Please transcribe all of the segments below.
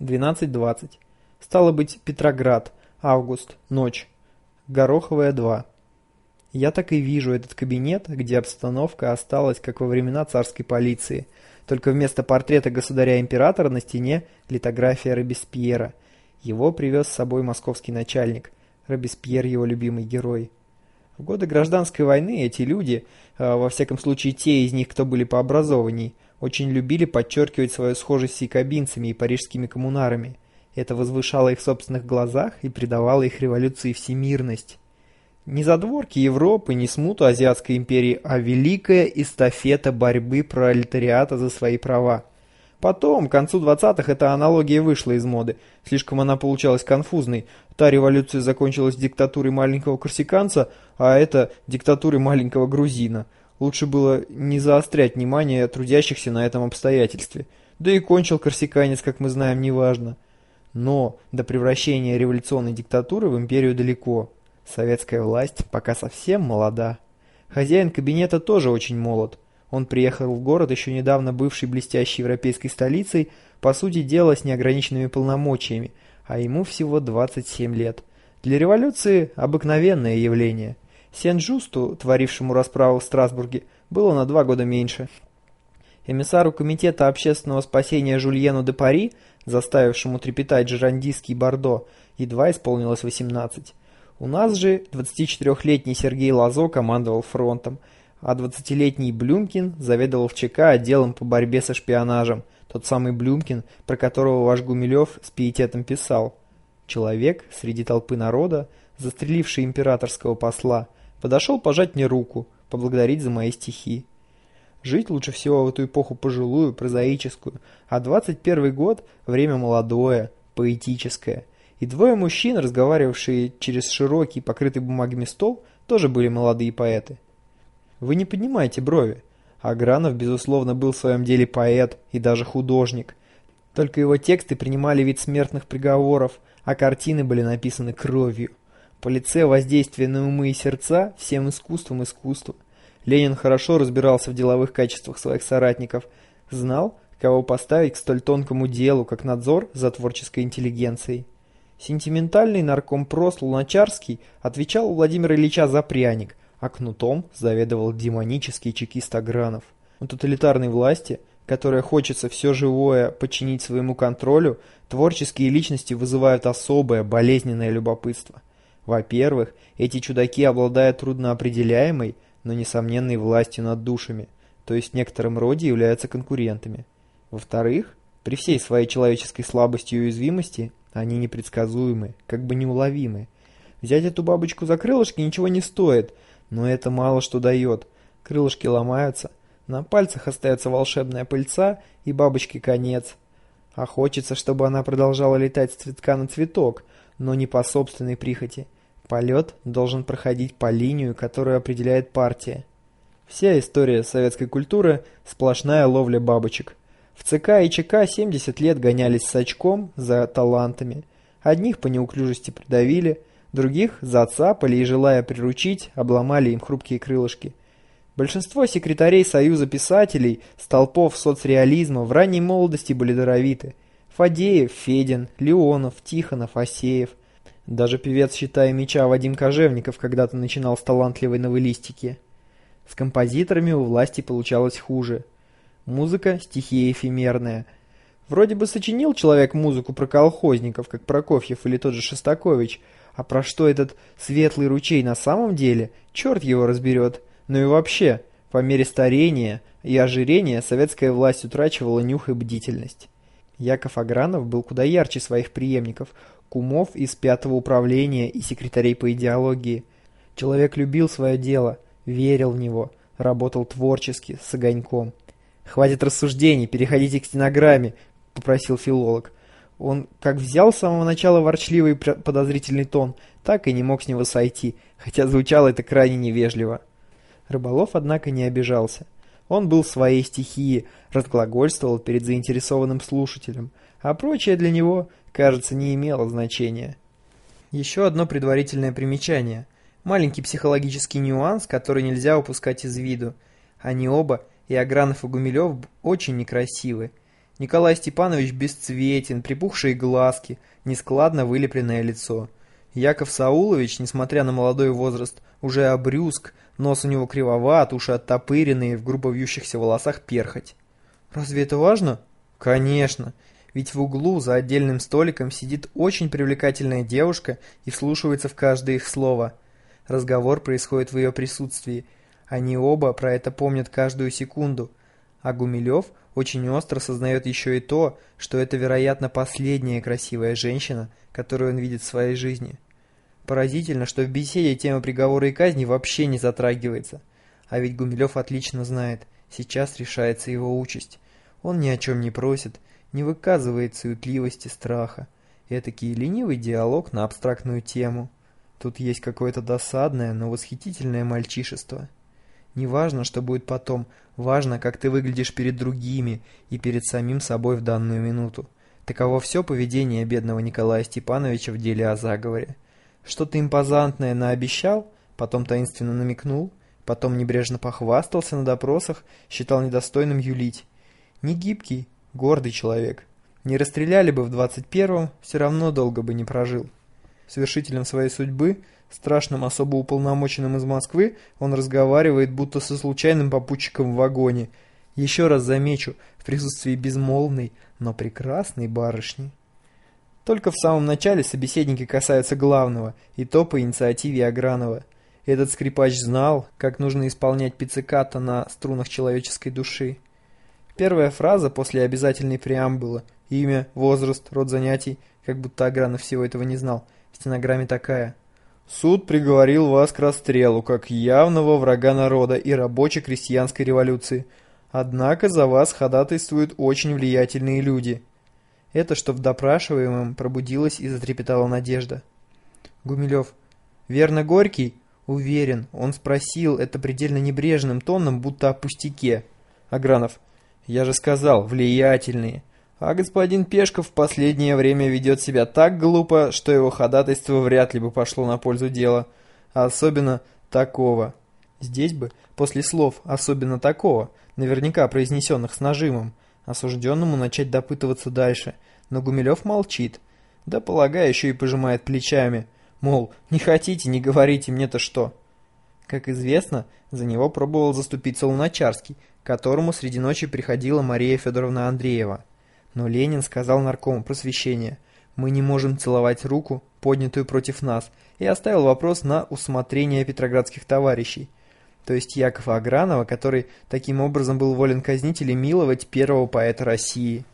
12.20. Стало быть, Петроград. Август. Ночь. Гороховая 2. Я так и вижу этот кабинет, где обстановка осталась, как во времена царской полиции. Только вместо портрета государя-императора на стене литография Робеспьера. Его привез с собой московский начальник. Робеспьер его любимый герой. В годы гражданской войны эти люди, а, во всяком случае те из них, кто были пообразованней, очень любили подчеркивать свою схожесть с якобинцами и парижскими коммунарами. Это возвышало их в собственных глазах и придавало их революции всемирность. Не задворки Европы, не смуту Азиатской империи, а великая эстафета борьбы пролетариата за свои права. Потом, к концу 20-х, эта аналогия вышла из моды. Слишком она получалась конфузной. Та революция закончилась диктатурой маленького корсиканца, а это диктатурой маленького грузина. Лучше было не заострять внимание трудящихся на этом обстоятельстве. Да и кончил корсиканец, как мы знаем, неважно. Но до превращения революционной диктатуры в империю далеко. Советская власть пока совсем молода. Хозяин кабинета тоже очень молод. Он приехал в город, еще недавно бывший блестящей европейской столицей, по сути дела с неограниченными полномочиями, а ему всего 27 лет. Для революции обыкновенное явление. Сен-Жусту, творившему расправу в Страсбурге, было на два года меньше. Эмиссару Комитета общественного спасения Жульену де Пари, заставившему трепетать жерандийский Бордо, едва исполнилось 18. У нас же 24-летний Сергей Лазо командовал фронтом, а 20-летний Блюмкин заведовал в ЧК отделом по борьбе со шпионажем, тот самый Блюмкин, про которого ваш Гумилев с пиететом писал. Человек среди толпы народа, застреливший императорского посла, подошел пожать мне руку, поблагодарить за мои стихи. Жить лучше всего в эту эпоху пожилую, прозаическую, а 21 год – время молодое, поэтическое. И двое мужчин, разговаривавшие через широкий, покрытый бумагами стол, тоже были молодые поэты. Вы не поднимайте брови. Агранов, безусловно, был в своем деле поэт и даже художник. Только его тексты принимали вид смертных приговоров, а картины были написаны кровью. По лице воздействие на умы и сердца всем искусством искусства. Ленин хорошо разбирался в деловых качествах своих соратников, знал, кого поставить к столь тонкому делу, как надзор за творческой интеллигенцией. Сентиментальный наркомпрос Луначарский отвечал у Владимира Ильича за пряник, а кнутом заведовал демонический чекист Агранов. У тоталитарной власти, которая хочется все живое подчинить своему контролю, творческие личности вызывают особое болезненное любопытство. Во-первых, эти чудаки обладают трудноопределяемой, но несомненной властью над душами, то есть в некотором роде являются конкурентами. Во-вторых, при всей своей человеческой слабости и уязвимости, они непредсказуемы, как бы неуловимы. Взять эту бабочку за крылышки ничего не стоит, но это мало что дает. Крылышки ломаются, на пальцах остается волшебная пыльца и бабочке конец. А хочется, чтобы она продолжала летать с цветка на цветок, но не по собственной прихоти. Полет должен проходить по линию, которую определяет партия. Вся история советской культуры – сплошная ловля бабочек. В ЦК и ЧК 70 лет гонялись с очком за талантами. Одних по неуклюжести придавили, других зацапали и, желая приручить, обломали им хрупкие крылышки. Большинство секретарей Союза писателей, столпов соцреализма в ранней молодости были даровиты. Фадеев, Федин, Леонов, Тихонов, Асеев – даже певец «Считая меча» Вадим Кожевников когда-то начинал с талантливой новеллистики. С композиторами у власти получалось хуже. Музыка – стихия эфемерная. Вроде бы сочинил человек музыку про колхозников, как Прокофьев или тот же Шостакович, а про что этот светлый ручей на самом деле, черт его разберет. Ну и вообще, по мере старения и ожирения советская власть утрачивала нюх и бдительность. Яков Агранов был куда ярче своих преемников – кумов из пятого управления и секретарей по идеологии. Человек любил свое дело, верил в него, работал творчески, с огоньком. «Хватит рассуждений, переходите к стенограмме», — попросил филолог. Он как взял с самого начала ворчливый подозрительный тон, так и не мог с него сойти, хотя звучало это крайне невежливо. Рыболов, однако, не обижался. Он был в своей стихии, разглагольствовал перед заинтересованным слушателем, а прочее для него кажется, не имело значения. Еще одно предварительное примечание. Маленький психологический нюанс, который нельзя упускать из виду. Они оба, и Агранов, и Гумилев, очень некрасивы. Николай Степанович бесцветен, припухшие глазки, нескладно вылепленное лицо. Яков Саулович, несмотря на молодой возраст, уже обрюзг, нос у него кривоват, уши оттопыренные, в грубо вьющихся волосах перхоть. Разве это важно? Конечно, ведь в углу за отдельным столиком сидит очень привлекательная девушка и вслушивается в каждое их слово. Разговор происходит в ее присутствии. Они оба про это помнят каждую секунду. А Гумилев очень остро сознает еще и то, что это, вероятно, последняя красивая женщина, которую он видит в своей жизни. Поразительно, что в беседе тема приговора и казни вообще не затрагивается. А ведь Гумилев отлично знает, сейчас решается его участь. Он ни о чем не просит, не выказывает суетливости страха. Этакий ленивый диалог на абстрактную тему. Тут есть какое-то досадное, но восхитительное мальчишество. Не важно, что будет потом, важно, как ты выглядишь перед другими и перед самим собой в данную минуту. Таково все поведение бедного Николая Степановича в деле о заговоре. Что-то импозантное наобещал, потом таинственно намекнул, потом небрежно похвастался на допросах, считал недостойным юлить. Не гибкий, гордый человек. Не расстреляли бы в 21-м, все равно долго бы не прожил. Свершителем своей судьбы – страшным особо уполномоченным из Москвы, он разговаривает будто со случайным попутчиком в вагоне. Еще раз замечу, в присутствии безмолвной, но прекрасной барышни. Только в самом начале собеседники касаются главного, и то по инициативе Агранова. Этот скрипач знал, как нужно исполнять пицциката на струнах человеческой души. Первая фраза после обязательной преамбулы – имя, возраст, род занятий, как будто Агранов всего этого не знал. В стенограмме такая – Суд приговорил вас к расстрелу, как явного врага народа и рабоче-крестьянской революции. Однако за вас ходатайствуют очень влиятельные люди. Это, что в допрашиваемом пробудилась и затрепетала надежда. Гумилев. Верно, Горький? Уверен. Он спросил это предельно небрежным тоном, будто о пустяке. Агранов. Я же сказал, влиятельные. А господин Пешков в последнее время ведет себя так глупо, что его ходатайство вряд ли бы пошло на пользу дела. А особенно такого. Здесь бы, после слов «особенно такого», наверняка произнесенных с нажимом, осужденному начать допытываться дальше. Но Гумилев молчит. Да, полагаю, еще и пожимает плечами. Мол, не хотите, не говорите, мне-то что. Как известно, за него пробовал заступиться Луначарский, которому среди ночи приходила Мария Федоровна Андреева. Но Ленин сказал наркому просвещения, мы не можем целовать руку, поднятую против нас, и оставил вопрос на усмотрение петроградских товарищей. То есть Якова Агранова, который таким образом был волен казнить или миловать первого поэта России.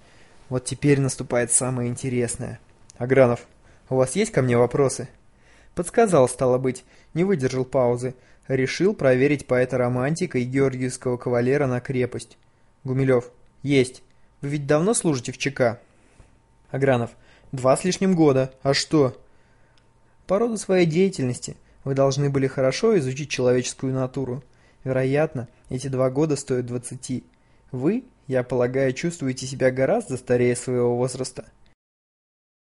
Вот теперь наступает самое интересное. Агранов, у вас есть ко мне вопросы? Подсказал, стало быть, не выдержал паузы. Решил проверить поэта-романтика и георгиевского кавалера на крепость. Гумилев, есть. Вы ведь давно служите в ЧК? Агранов. Два с лишним года. А что? По роду своей деятельности вы должны были хорошо изучить человеческую натуру. Вероятно, эти два года стоят двадцати. Вы, я полагаю, чувствуете себя гораздо старее своего возраста.